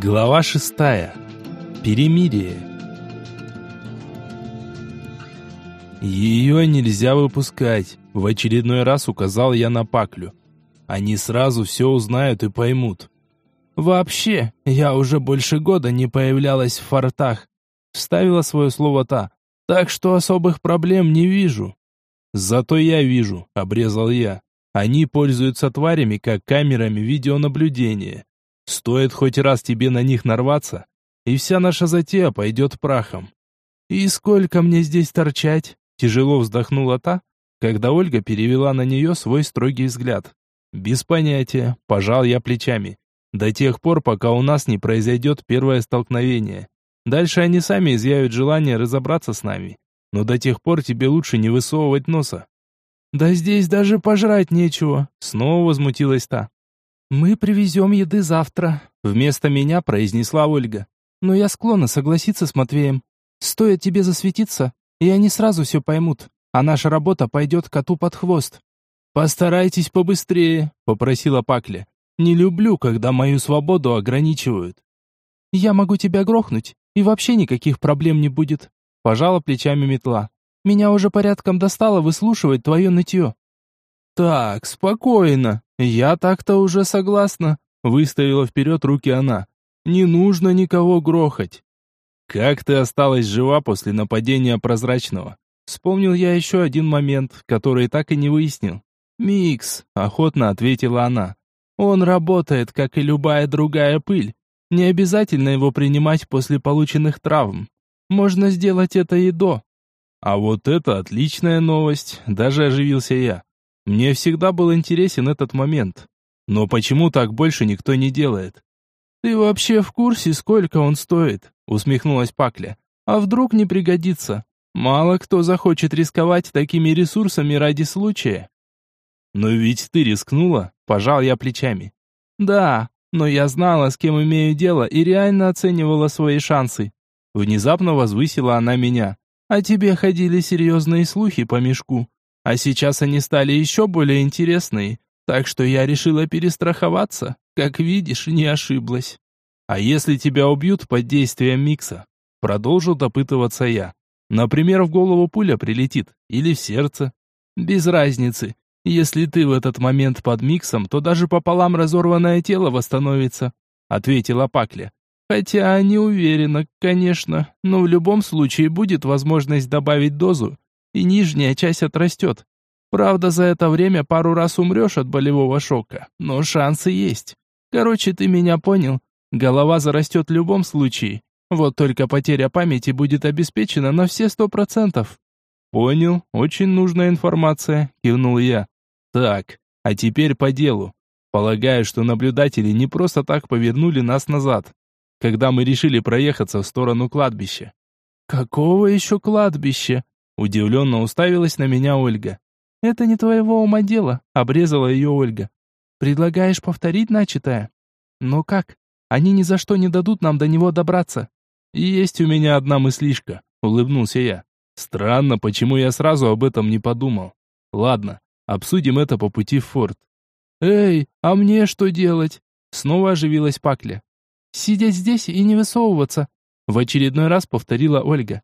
Глава шестая. Перемирие. Ее нельзя выпускать. В очередной раз указал я на Паклю. Они сразу все узнают и поймут. Вообще, я уже больше года не появлялась в фортах. Вставила свое слово та. Так что особых проблем не вижу. Зато я вижу, обрезал я. Они пользуются тварями как камерами видеонаблюдения. Стоит хоть раз тебе на них нарваться, и вся наша затея пойдет прахом. И сколько мне здесь торчать? Тяжело вздохнула та, когда Ольга перевела на нее свой строгий взгляд. Без понятия, пожал я плечами. До тех пор, пока у нас не произойдет первое столкновение. Дальше они сами изъявят желание разобраться с нами. Но до тех пор тебе лучше не высовывать носа. Да здесь даже пожрать нечего, снова возмутилась та. «Мы привезем еды завтра», — вместо меня произнесла Ольга. «Но я склонна согласиться с Матвеем. Стоит тебе засветиться, и они сразу все поймут, а наша работа пойдет коту под хвост». «Постарайтесь побыстрее», — попросила Пакля. «Не люблю, когда мою свободу ограничивают». «Я могу тебя грохнуть, и вообще никаких проблем не будет», — пожала плечами метла. «Меня уже порядком достало выслушивать твое нытье». «Так, спокойно. Я так-то уже согласна», — выставила вперед руки она. «Не нужно никого грохать». «Как ты осталась жива после нападения прозрачного?» Вспомнил я еще один момент, который так и не выяснил. «Микс», — охотно ответила она. «Он работает, как и любая другая пыль. Не обязательно его принимать после полученных травм. Можно сделать это и до». «А вот это отличная новость», — даже оживился я. Мне всегда был интересен этот момент. Но почему так больше никто не делает? «Ты вообще в курсе, сколько он стоит?» усмехнулась Пакля. «А вдруг не пригодится? Мало кто захочет рисковать такими ресурсами ради случая». «Но ведь ты рискнула», – пожал я плечами. «Да, но я знала, с кем имею дело, и реально оценивала свои шансы». Внезапно возвысила она меня. «А тебе ходили серьезные слухи по мешку. А сейчас они стали еще более интересные, так что я решила перестраховаться. Как видишь, не ошиблась. А если тебя убьют под действием микса? Продолжил допытываться я. Например, в голову пуля прилетит или в сердце. Без разницы. Если ты в этот момент под миксом, то даже пополам разорванное тело восстановится, ответила Пакля. Хотя не уверена, конечно, но в любом случае будет возможность добавить дозу и нижняя часть отрастет. Правда, за это время пару раз умрешь от болевого шока, но шансы есть. Короче, ты меня понял. Голова зарастет в любом случае. Вот только потеря памяти будет обеспечена на все сто процентов. Понял, очень нужная информация, кивнул я. Так, а теперь по делу. Полагаю, что наблюдатели не просто так повернули нас назад, когда мы решили проехаться в сторону кладбища. Какого еще кладбища? Удивленно уставилась на меня Ольга. «Это не твоего ума дело», — обрезала ее Ольга. «Предлагаешь повторить начатое? Но как? Они ни за что не дадут нам до него добраться». «Есть у меня одна мыслишка», — улыбнулся я. «Странно, почему я сразу об этом не подумал. Ладно, обсудим это по пути в форт». «Эй, а мне что делать?» Снова оживилась Пакля. «Сидеть здесь и не высовываться», — в очередной раз повторила Ольга.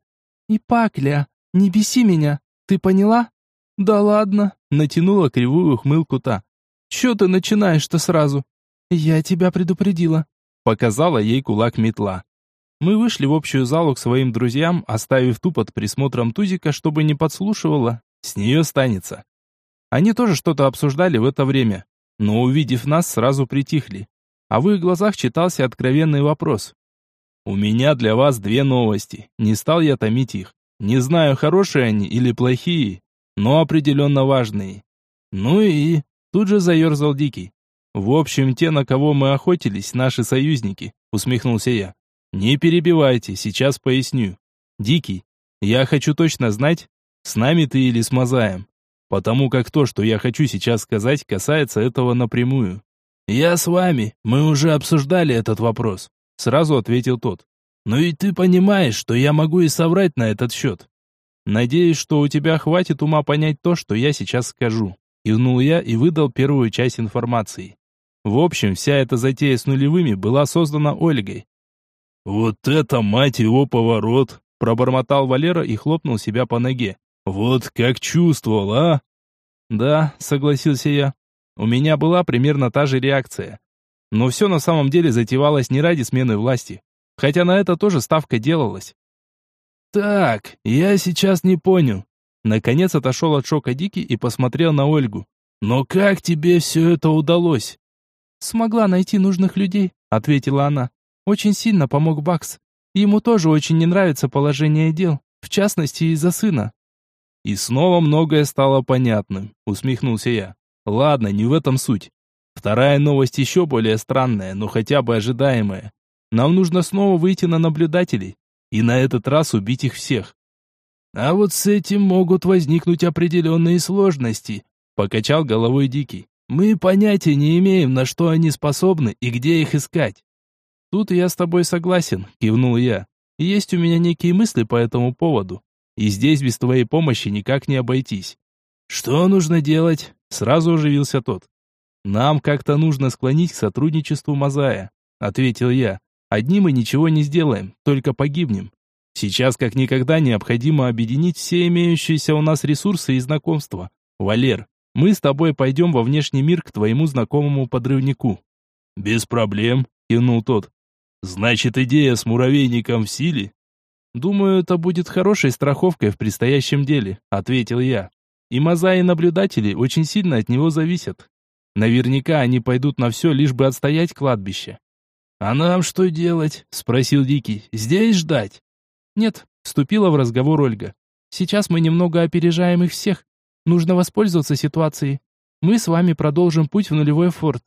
«И Пакля, «Не беси меня, ты поняла?» «Да ладно», — натянула кривую ухмылку та. «Чё ты начинаешь-то сразу?» «Я тебя предупредила», — показала ей кулак метла. Мы вышли в общую залу к своим друзьям, оставив ту под присмотром Тузика, чтобы не подслушивала. С нее станется. Они тоже что-то обсуждали в это время, но, увидев нас, сразу притихли. А в их глазах читался откровенный вопрос. «У меня для вас две новости. Не стал я томить их. Не знаю, хорошие они или плохие, но определенно важные. Ну и... Тут же заерзал Дикий. В общем, те, на кого мы охотились, наши союзники, усмехнулся я. Не перебивайте, сейчас поясню. Дикий, я хочу точно знать, с нами ты или с Мазаем. Потому как то, что я хочу сейчас сказать, касается этого напрямую. Я с вами, мы уже обсуждали этот вопрос, сразу ответил тот. Но ведь ты понимаешь, что я могу и соврать на этот счет. Надеюсь, что у тебя хватит ума понять то, что я сейчас скажу. Кивнул я и выдал первую часть информации. В общем, вся эта затея с нулевыми была создана Ольгой. «Вот это, мать его, поворот!» Пробормотал Валера и хлопнул себя по ноге. «Вот как чувствовал, а?» «Да», — согласился я. «У меня была примерно та же реакция. Но все на самом деле затевалось не ради смены власти. Хотя на это тоже ставка делалась. «Так, я сейчас не понял». Наконец отошел от шока Дикий и посмотрел на Ольгу. «Но как тебе все это удалось?» «Смогла найти нужных людей», — ответила она. «Очень сильно помог Бакс. Ему тоже очень не нравится положение дел, в частности из-за сына». «И снова многое стало понятным», — усмехнулся я. «Ладно, не в этом суть. Вторая новость еще более странная, но хотя бы ожидаемая. Нам нужно снова выйти на наблюдателей и на этот раз убить их всех. А вот с этим могут возникнуть определенные сложности, покачал головой Дикий. Мы понятия не имеем, на что они способны и где их искать. Тут я с тобой согласен, кивнул я. Есть у меня некие мысли по этому поводу. И здесь без твоей помощи никак не обойтись. Что нужно делать? Сразу оживился тот. Нам как-то нужно склонить к сотрудничеству Мазая, ответил я. Одни мы ничего не сделаем, только погибнем. Сейчас как никогда необходимо объединить все имеющиеся у нас ресурсы и знакомства. Валер, мы с тобой пойдем во внешний мир к твоему знакомому подрывнику». «Без проблем», — кивнул тот. «Значит, идея с муравейником в силе?» «Думаю, это будет хорошей страховкой в предстоящем деле», — ответил я. «И мозаи наблюдатели очень сильно от него зависят. Наверняка они пойдут на все, лишь бы отстоять кладбище. «А нам что делать?» — спросил Дикий. «Здесь ждать?» «Нет», — вступила в разговор Ольга. «Сейчас мы немного опережаем их всех. Нужно воспользоваться ситуацией. Мы с вами продолжим путь в нулевой форт.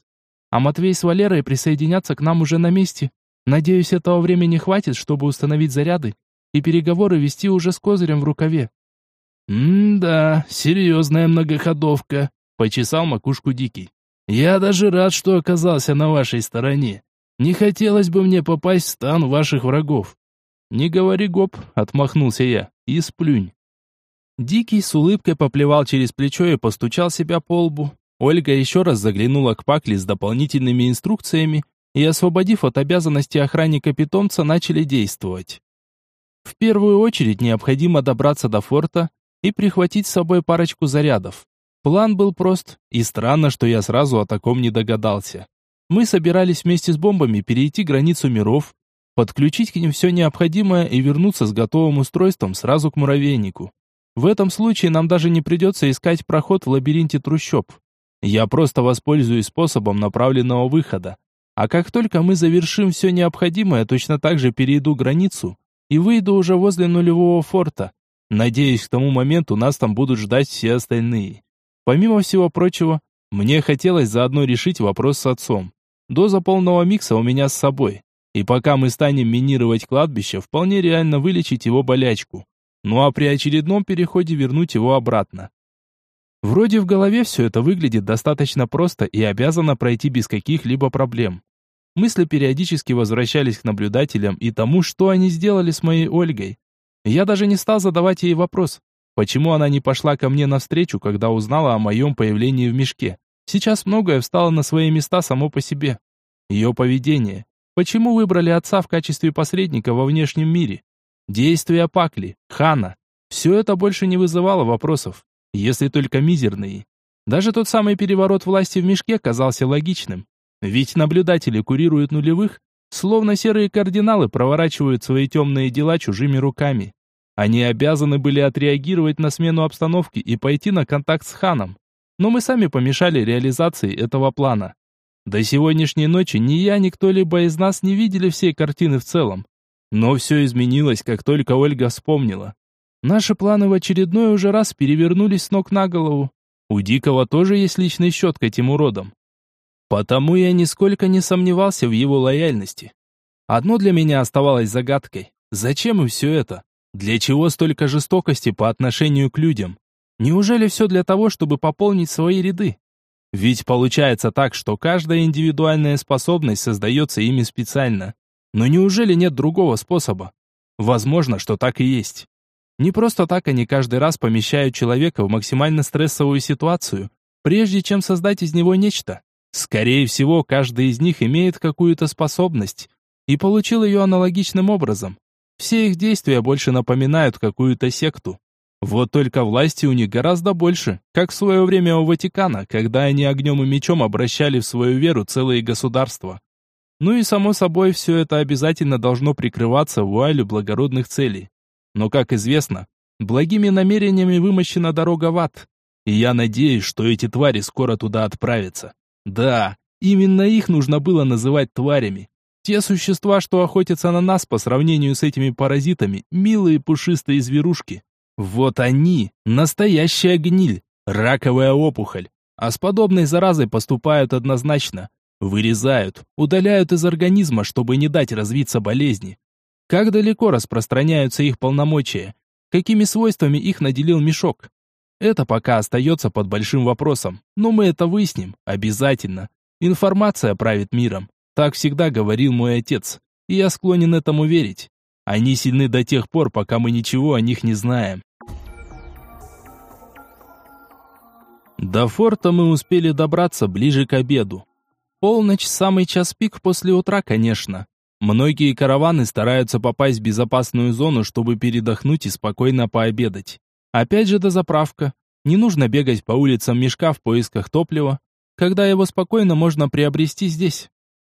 А Матвей с Валерой присоединятся к нам уже на месте. Надеюсь, этого времени хватит, чтобы установить заряды и переговоры вести уже с козырем в рукаве». «М-да, серьезная многоходовка», — почесал макушку Дикий. «Я даже рад, что оказался на вашей стороне. Не хотелось бы мне попасть в стан ваших врагов. Не говори гоп, отмахнулся я. И сплюнь. Дикий с улыбкой поплевал через плечо и постучал себя по лбу. Ольга еще раз заглянула к Пакле с дополнительными инструкциями, и, освободив от обязанности охранника питомца, начали действовать. В первую очередь необходимо добраться до форта и прихватить с собой парочку зарядов. План был прост, и странно, что я сразу о таком не догадался. Мы собирались вместе с бомбами перейти границу миров, подключить к ним все необходимое и вернуться с готовым устройством сразу к муравейнику. В этом случае нам даже не придется искать проход в лабиринте трущоб. Я просто воспользуюсь способом направленного выхода. А как только мы завершим все необходимое, точно так же перейду границу и выйду уже возле нулевого форта. Надеюсь, к тому моменту нас там будут ждать все остальные. Помимо всего прочего, мне хотелось заодно решить вопрос с отцом. Доза полного микса у меня с собой. И пока мы станем минировать кладбище, вполне реально вылечить его болячку. Ну а при очередном переходе вернуть его обратно. Вроде в голове все это выглядит достаточно просто и обязано пройти без каких-либо проблем. Мысли периодически возвращались к наблюдателям и тому, что они сделали с моей Ольгой. Я даже не стал задавать ей вопрос, почему она не пошла ко мне навстречу, когда узнала о моем появлении в мешке. Сейчас многое встало на свои места само по себе. Ее поведение. Почему выбрали отца в качестве посредника во внешнем мире? Действия Пакли, Хана. Все это больше не вызывало вопросов, если только мизерные. Даже тот самый переворот власти в мешке казался логичным. Ведь наблюдатели курируют нулевых, словно серые кардиналы проворачивают свои темные дела чужими руками. Они обязаны были отреагировать на смену обстановки и пойти на контакт с ханом но мы сами помешали реализации этого плана. До сегодняшней ночи ни я, ни кто-либо из нас не видели всей картины в целом. Но все изменилось, как только Ольга вспомнила. Наши планы в очередной уже раз перевернулись с ног на голову. У Дикого тоже есть личный счет к этим уродам. Потому я нисколько не сомневался в его лояльности. Одно для меня оставалось загадкой. Зачем им все это? Для чего столько жестокости по отношению к людям? Неужели все для того, чтобы пополнить свои ряды? Ведь получается так, что каждая индивидуальная способность создается ими специально. Но неужели нет другого способа? Возможно, что так и есть. Не просто так они каждый раз помещают человека в максимально стрессовую ситуацию, прежде чем создать из него нечто. Скорее всего, каждый из них имеет какую-то способность и получил ее аналогичным образом. Все их действия больше напоминают какую-то секту. Вот только власти у них гораздо больше, как в свое время у Ватикана, когда они огнем и мечом обращали в свою веру целые государства. Ну и само собой, все это обязательно должно прикрываться вуалью благородных целей. Но, как известно, благими намерениями вымощена дорога в ад. И я надеюсь, что эти твари скоро туда отправятся. Да, именно их нужно было называть тварями. Те существа, что охотятся на нас по сравнению с этими паразитами, милые пушистые зверушки. Вот они, настоящая гниль, раковая опухоль. А с подобной заразой поступают однозначно. Вырезают, удаляют из организма, чтобы не дать развиться болезни. Как далеко распространяются их полномочия? Какими свойствами их наделил мешок? Это пока остается под большим вопросом, но мы это выясним, обязательно. Информация правит миром. Так всегда говорил мой отец, и я склонен этому верить. Они сильны до тех пор, пока мы ничего о них не знаем. До форта мы успели добраться ближе к обеду. Полночь – самый час пик после утра, конечно. Многие караваны стараются попасть в безопасную зону, чтобы передохнуть и спокойно пообедать. Опять же дозаправка. Не нужно бегать по улицам мешка в поисках топлива, когда его спокойно можно приобрести здесь.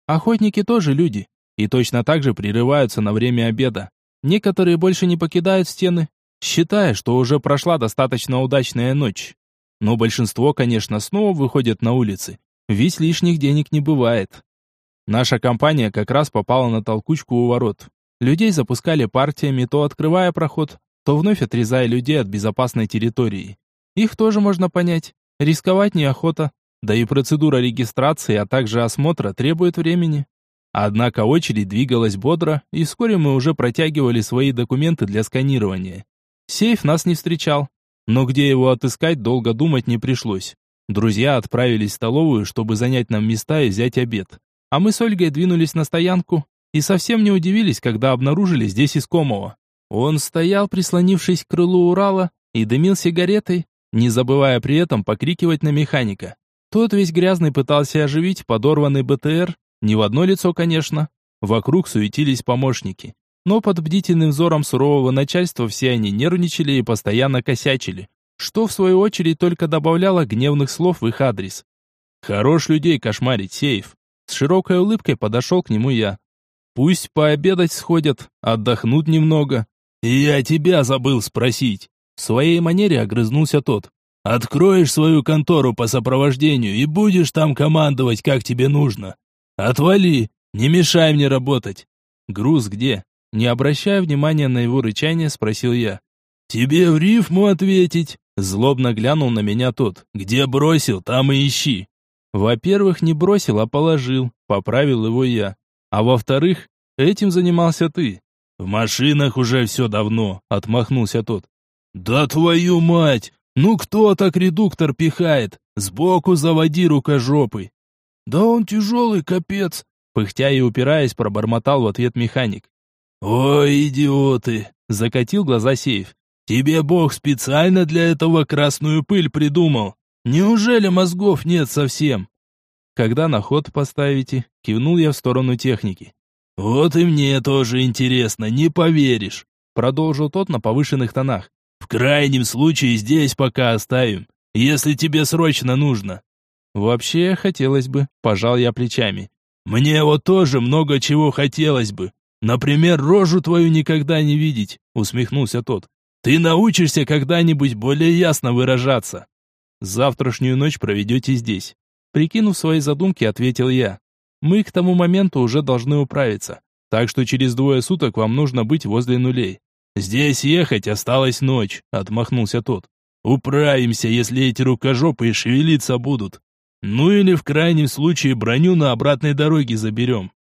Охотники тоже люди, и точно так же прерываются на время обеда. Некоторые больше не покидают стены, считая, что уже прошла достаточно удачная ночь. Но большинство, конечно, снова выходят на улицы, ведь лишних денег не бывает. Наша компания как раз попала на толкучку у ворот. Людей запускали партиями, то открывая проход, то вновь отрезая людей от безопасной территории. Их тоже можно понять. Рисковать неохота, да и процедура регистрации, а также осмотра требует времени. Однако очередь двигалась бодро, и вскоре мы уже протягивали свои документы для сканирования. Сейф нас не встречал, но где его отыскать, долго думать не пришлось. Друзья отправились в столовую, чтобы занять нам места и взять обед. А мы с Ольгой двинулись на стоянку и совсем не удивились, когда обнаружили здесь искомого. Он стоял, прислонившись к крылу Урала, и дымил сигаретой, не забывая при этом покрикивать на механика. Тот весь грязный пытался оживить подорванный БТР, не в одно лицо, конечно. Вокруг суетились помощники. Но под бдительным взором сурового начальства все они нервничали и постоянно косячили, что в свою очередь только добавляло гневных слов в их адрес. Хорош людей кошмарить, Сейф. С широкой улыбкой подошел к нему я. Пусть пообедать сходят, отдохнут немного, «Я тебя забыл спросить!» В своей манере огрызнулся тот. «Откроешь свою контору по сопровождению и будешь там командовать, как тебе нужно. Отвали, не мешай мне работать!» «Груз где?» Не обращая внимания на его рычание, спросил я. «Тебе в рифму ответить?» Злобно глянул на меня тот. «Где бросил, там и ищи». Во-первых, не бросил, а положил. Поправил его я. А во-вторых, этим занимался ты. «В машинах уже все давно», — отмахнулся тот. «Да твою мать! Ну кто так редуктор пихает? Сбоку заводи рукожопый!» «Да он тяжелый, капец!» Пыхтя и упираясь, пробормотал в ответ механик. «Ой, идиоты!» — закатил глаза сейф. «Тебе Бог специально для этого красную пыль придумал. Неужели мозгов нет совсем?» «Когда на ход поставите?» — кивнул я в сторону техники. «Вот и мне тоже интересно, не поверишь», — продолжил тот на повышенных тонах. «В крайнем случае здесь пока оставим, если тебе срочно нужно». «Вообще, хотелось бы», — пожал я плечами. «Мне вот тоже много чего хотелось бы. Например, рожу твою никогда не видеть», — усмехнулся тот. «Ты научишься когда-нибудь более ясно выражаться». «Завтрашнюю ночь проведете здесь», — прикинув свои задумки, ответил я. Мы к тому моменту уже должны управиться, так что через двое суток вам нужно быть возле нулей. Здесь ехать осталась ночь, отмахнулся тот. Управимся, если эти рукожопы шевелиться будут. Ну или в крайнем случае броню на обратной дороге заберем.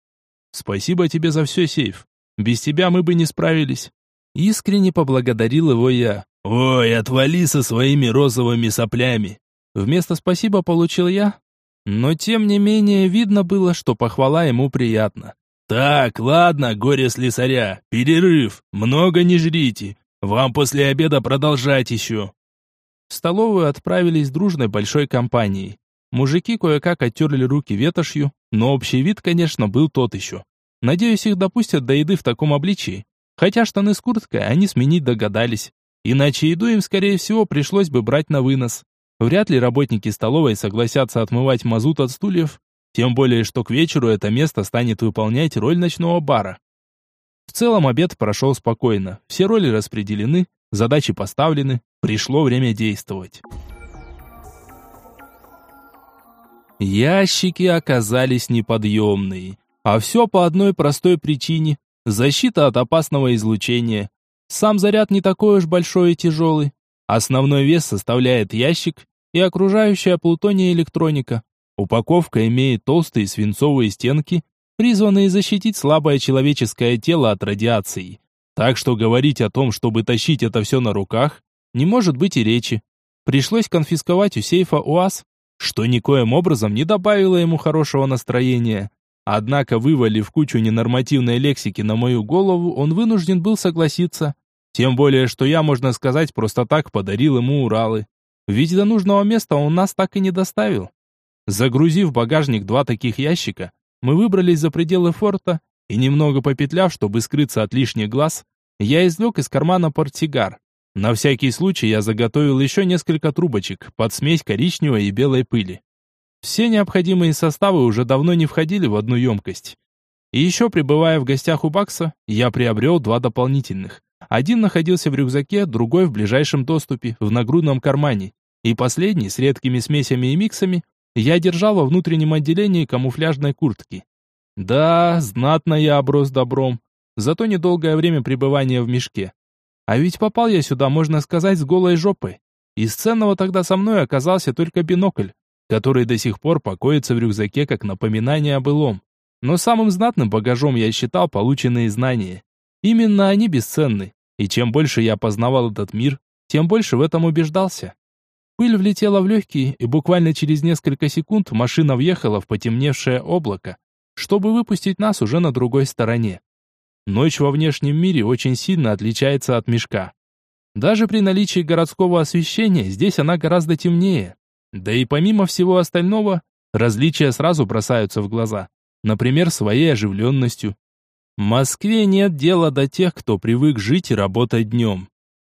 Спасибо тебе за все, Сейф. Без тебя мы бы не справились. Искренне поблагодарил его я. Ой, отвали со своими розовыми соплями. Вместо спасибо получил я, но тем не менее видно было, что похвала ему приятна. «Так, ладно, горе слесаря, перерыв, много не жрите. Вам после обеда продолжать еще». В столовую отправились дружной большой компанией. Мужики кое-как оттерли руки ветошью, но общий вид, конечно, был тот еще. Надеюсь, их допустят до еды в таком обличии. Хотя штаны с курткой они сменить догадались. Иначе еду им, скорее всего, пришлось бы брать на вынос. Вряд ли работники столовой согласятся отмывать мазут от стульев, тем более, что к вечеру это место станет выполнять роль ночного бара. В целом обед прошел спокойно, все роли распределены, задачи поставлены, пришло время действовать. Ящики оказались неподъемные, а все по одной простой причине – защита от опасного излучения. Сам заряд не такой уж большой и тяжелый. Основной вес составляет ящик и окружающая плутония электроника. Упаковка имеет толстые свинцовые стенки, призванные защитить слабое человеческое тело от радиации. Так что говорить о том, чтобы тащить это все на руках, не может быть и речи. Пришлось конфисковать у сейфа УАЗ, что никоим образом не добавило ему хорошего настроения. Однако, вывалив кучу ненормативной лексики на мою голову, он вынужден был согласиться. Тем более, что я, можно сказать, просто так подарил ему Уралы. Ведь до нужного места он нас так и не доставил. Загрузив в багажник два таких ящика, мы выбрались за пределы форта и, немного попетляв, чтобы скрыться от лишних глаз, я извлек из кармана портсигар. На всякий случай я заготовил еще несколько трубочек под смесь коричневой и белой пыли. Все необходимые составы уже давно не входили в одну емкость. И еще пребывая в гостях у Бакса, я приобрел два дополнительных. Один находился в рюкзаке, другой в ближайшем доступе, в нагрудном кармане. И последний, с редкими смесями и миксами, я держал во внутреннем отделении камуфляжной куртки. Да, знатно я оброс добром. Зато недолгое время пребывания в мешке. А ведь попал я сюда, можно сказать, с голой жопой. Из ценного тогда со мной оказался только бинокль, который до сих пор покоится в рюкзаке как напоминание о былом. Но самым знатным багажом я считал полученные знания. Именно они бесценны. И чем больше я познавал этот мир, тем больше в этом убеждался. Пыль влетела в легкие, и буквально через несколько секунд машина въехала в потемневшее облако, чтобы выпустить нас уже на другой стороне. Ночь во внешнем мире очень сильно отличается от мешка. Даже при наличии городского освещения здесь она гораздо темнее. Да и помимо всего остального, различия сразу бросаются в глаза. Например, своей оживленностью. В Москве нет дела до тех, кто привык жить и работать днем.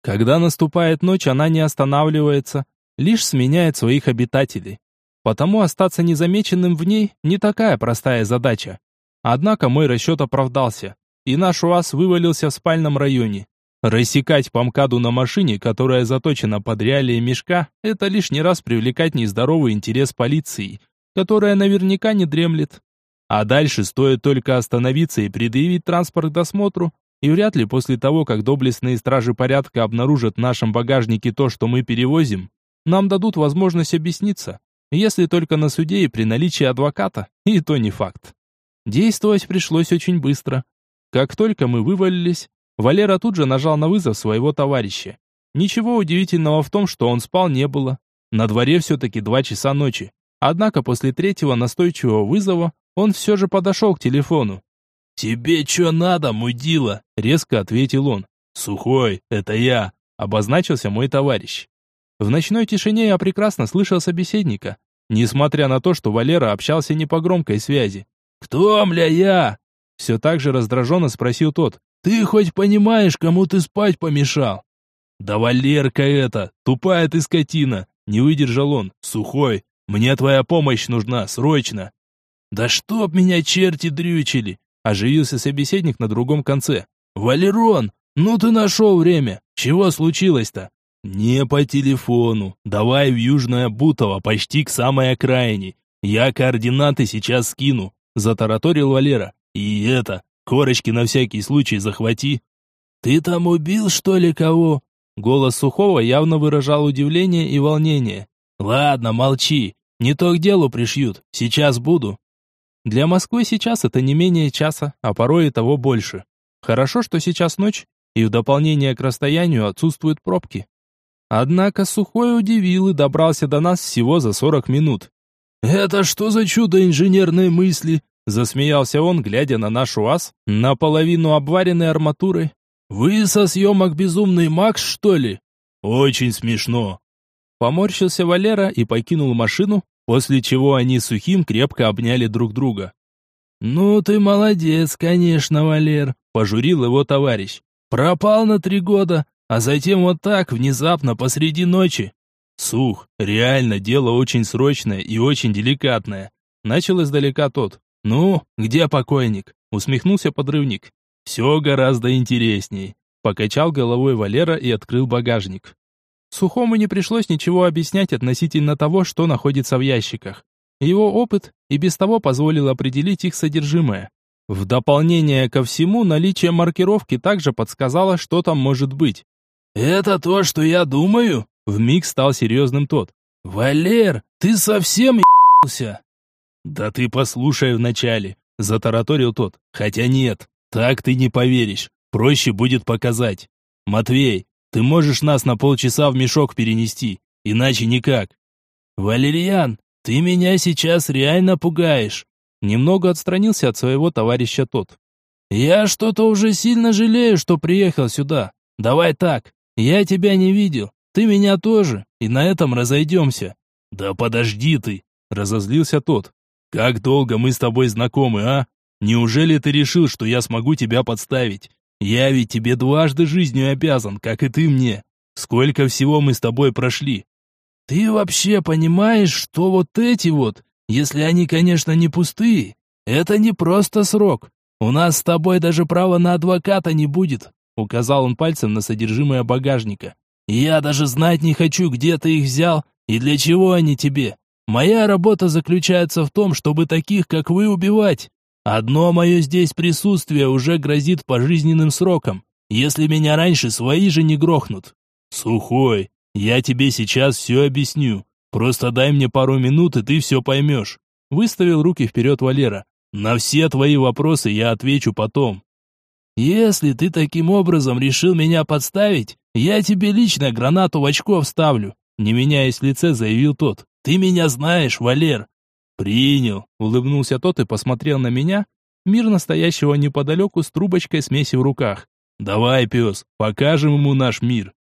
Когда наступает ночь, она не останавливается, лишь сменяет своих обитателей. Потому остаться незамеченным в ней не такая простая задача. Однако мой расчет оправдался и наш УАЗ вывалился в спальном районе. Рассекать по МКАДу на машине, которая заточена под реалии мешка, это лишний раз привлекать нездоровый интерес полиции, которая наверняка не дремлет. А дальше стоит только остановиться и предъявить транспорт к досмотру, и вряд ли после того, как доблестные стражи порядка обнаружат в нашем багажнике то, что мы перевозим, нам дадут возможность объясниться, если только на суде и при наличии адвоката, и то не факт. Действовать пришлось очень быстро. Как только мы вывалились, Валера тут же нажал на вызов своего товарища. Ничего удивительного в том, что он спал не было. На дворе все-таки два часа ночи. Однако после третьего настойчивого вызова он все же подошел к телефону. «Тебе что надо, мудила?» — резко ответил он. «Сухой, это я», — обозначился мой товарищ. В ночной тишине я прекрасно слышал собеседника, несмотря на то, что Валера общался не по громкой связи. «Кто, мля, я?» Все так же раздраженно спросил тот. «Ты хоть понимаешь, кому ты спать помешал?» «Да Валерка это, тупая ты скотина!» Не выдержал он. «Сухой, мне твоя помощь нужна, срочно!» «Да чтоб меня черти дрючили!» Оживился собеседник на другом конце. «Валерон, ну ты нашел время! Чего случилось-то?» «Не по телефону. Давай в Южное Бутово, почти к самой окраине. Я координаты сейчас скину», — затараторил Валера. И это, корочки на всякий случай захвати. Ты там убил, что ли, кого? Голос Сухого явно выражал удивление и волнение. Ладно, молчи. Не то к делу пришьют. Сейчас буду. Для Москвы сейчас это не менее часа, а порой и того больше. Хорошо, что сейчас ночь, и в дополнение к расстоянию отсутствуют пробки. Однако Сухой удивил и добрался до нас всего за 40 минут. «Это что за чудо инженерной мысли?» Засмеялся он, глядя на наш УАЗ, наполовину обваренной арматурой. «Вы со съемок «Безумный Макс», что ли?» «Очень смешно». Поморщился Валера и покинул машину, после чего они сухим крепко обняли друг друга. «Ну ты молодец, конечно, Валер», — пожурил его товарищ. «Пропал на три года, а затем вот так, внезапно, посреди ночи». «Сух, реально, дело очень срочное и очень деликатное», — начал издалека тот. «Ну, где покойник?» — усмехнулся подрывник. «Все гораздо интересней», — покачал головой Валера и открыл багажник. Сухому не пришлось ничего объяснять относительно того, что находится в ящиках. Его опыт и без того позволил определить их содержимое. В дополнение ко всему, наличие маркировки также подсказало, что там может быть. «Это то, что я думаю?» Вмиг стал серьезным тот. «Валер, ты совсем ебался?» «Да ты послушай вначале», — затараторил тот. «Хотя нет, так ты не поверишь. Проще будет показать. Матвей, ты можешь нас на полчаса в мешок перенести, иначе никак». «Валерьян, ты меня сейчас реально пугаешь. Немного отстранился от своего товарища тот. Я что-то уже сильно жалею, что приехал сюда. Давай так, я тебя не видел, ты меня тоже, и на этом разойдемся. Да подожди ты, разозлился тот. Как долго мы с тобой знакомы, а? Неужели ты решил, что я смогу тебя подставить? Я ведь тебе дважды жизнью обязан, как и ты мне. Сколько всего мы с тобой прошли? Ты вообще понимаешь, что вот эти вот, если они, конечно, не пустые, это не просто срок. У нас с тобой даже права на адвоката не будет, указал он пальцем на содержимое багажника. Я даже знать не хочу, где ты их взял и для чего они тебе. Моя работа заключается в том, чтобы таких, как вы, убивать. Одно мое здесь присутствие уже грозит пожизненным сроком, если меня раньше свои же не грохнут. Сухой, я тебе сейчас все объясню. Просто дай мне пару минут, и ты все поймешь. Выставил руки вперед Валера. На все твои вопросы я отвечу потом. Если ты таким образом решил меня подставить, я тебе лично гранату в очко вставлю. Не меняясь лице, заявил тот. Ты меня знаешь, Валер. Принял, улыбнулся тот и посмотрел на меня, мирно стоящего неподалеку с трубочкой смеси в руках. Давай, пес, покажем ему наш мир.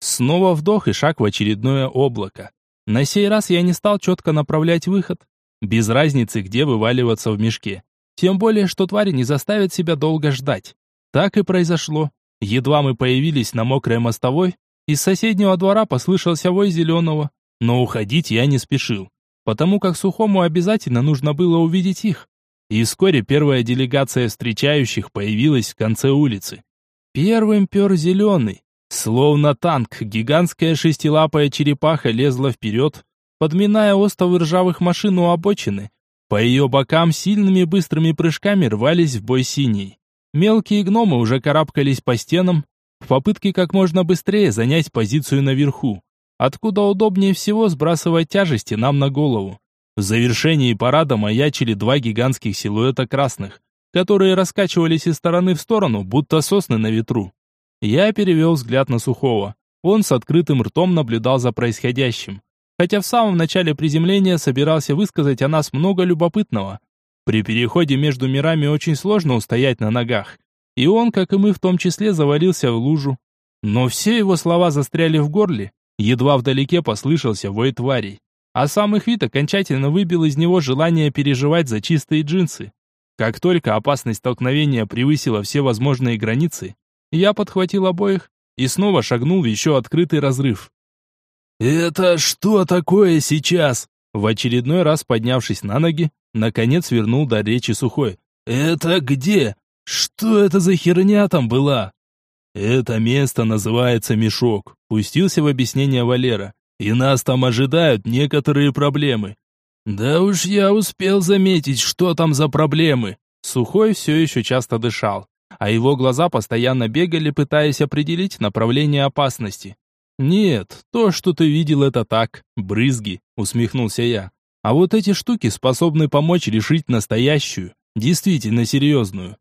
Снова вдох и шаг в очередное облако. На сей раз я не стал четко направлять выход. Без разницы, где вываливаться в мешке. Тем более, что твари не заставят себя долго ждать. Так и произошло. Едва мы появились на мокрой мостовой, из соседнего двора послышался вой зеленого. Но уходить я не спешил, потому как Сухому обязательно нужно было увидеть их. И вскоре первая делегация встречающих появилась в конце улицы. Первым пер зеленый, Словно танк, гигантская шестилапая черепаха лезла вперед, подминая остовы ржавых машин у обочины. По ее бокам сильными быстрыми прыжками рвались в бой синие. Мелкие гномы уже карабкались по стенам, в попытке как можно быстрее занять позицию наверху, откуда удобнее всего сбрасывать тяжести нам на голову. В завершении парада маячили два гигантских силуэта красных, которые раскачивались из стороны в сторону, будто сосны на ветру. Я перевел взгляд на Сухого. Он с открытым ртом наблюдал за происходящим. Хотя в самом начале приземления собирался высказать о нас много любопытного. При переходе между мирами очень сложно устоять на ногах. И он, как и мы в том числе, завалился в лужу. Но все его слова застряли в горле. Едва вдалеке послышался вой тварей. А сам их вид окончательно выбил из него желание переживать за чистые джинсы. Как только опасность столкновения превысила все возможные границы, я подхватил обоих и снова шагнул в еще открытый разрыв. «Это что такое сейчас?» В очередной раз поднявшись на ноги, наконец вернул до речи сухой. «Это где? Что это за херня там была?» «Это место называется Мешок», — пустился в объяснение Валера. «И нас там ожидают некоторые проблемы». «Да уж я успел заметить, что там за проблемы». Сухой все еще часто дышал а его глаза постоянно бегали, пытаясь определить направление опасности. «Нет, то, что ты видел, это так, брызги», — усмехнулся я. «А вот эти штуки способны помочь решить настоящую, действительно серьезную».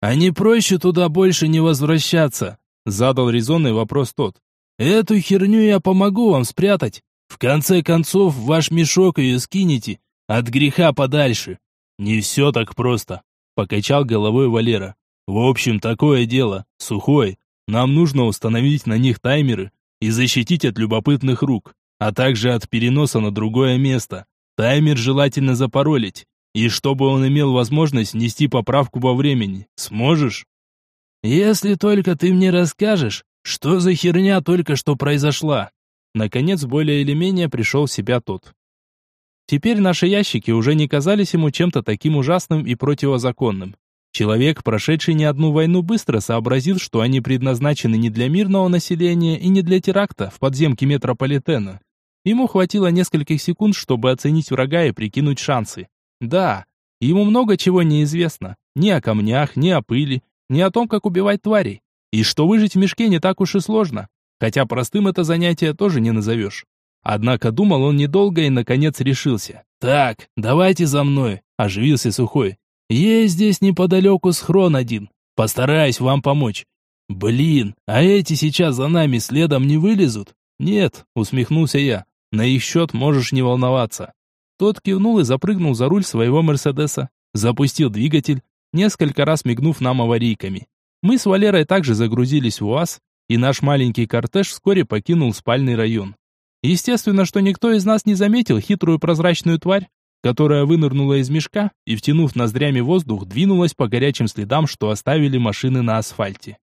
«А не проще туда больше не возвращаться?» — задал резонный вопрос тот. «Эту херню я помогу вам спрятать. В конце концов, ваш мешок ее скинете, от греха подальше». «Не все так просто», — покачал головой Валера. В общем, такое дело. Сухой. Нам нужно установить на них таймеры и защитить от любопытных рук, а также от переноса на другое место. Таймер желательно запаролить, и чтобы он имел возможность внести поправку во времени. Сможешь? Если только ты мне расскажешь, что за херня только что произошла. Наконец, более или менее пришел в себя тот. Теперь наши ящики уже не казались ему чем-то таким ужасным и противозаконным. Человек, прошедший не одну войну, быстро сообразил, что они предназначены не для мирного населения и не для теракта в подземке метрополитена. Ему хватило нескольких секунд, чтобы оценить врага и прикинуть шансы. Да, ему много чего неизвестно. Ни о камнях, ни о пыли, ни о том, как убивать тварей. И что выжить в мешке не так уж и сложно. Хотя простым это занятие тоже не назовешь. Однако думал он недолго и, наконец, решился. «Так, давайте за мной», – оживился Сухой. «Есть здесь неподалеку схрон один. Постараюсь вам помочь». «Блин, а эти сейчас за нами следом не вылезут?» «Нет», – усмехнулся я. На их счет можешь не волноваться. Тот кивнул и запрыгнул за руль своего Мерседеса, запустил двигатель, несколько раз мигнув нам аварийками. Мы с Валерой также загрузились в УАЗ, и наш маленький кортеж вскоре покинул спальный район. Естественно, что никто из нас не заметил хитрую прозрачную тварь, которая вынырнула из мешка и, втянув ноздрями воздух, двинулась по горячим следам, что оставили машины на асфальте.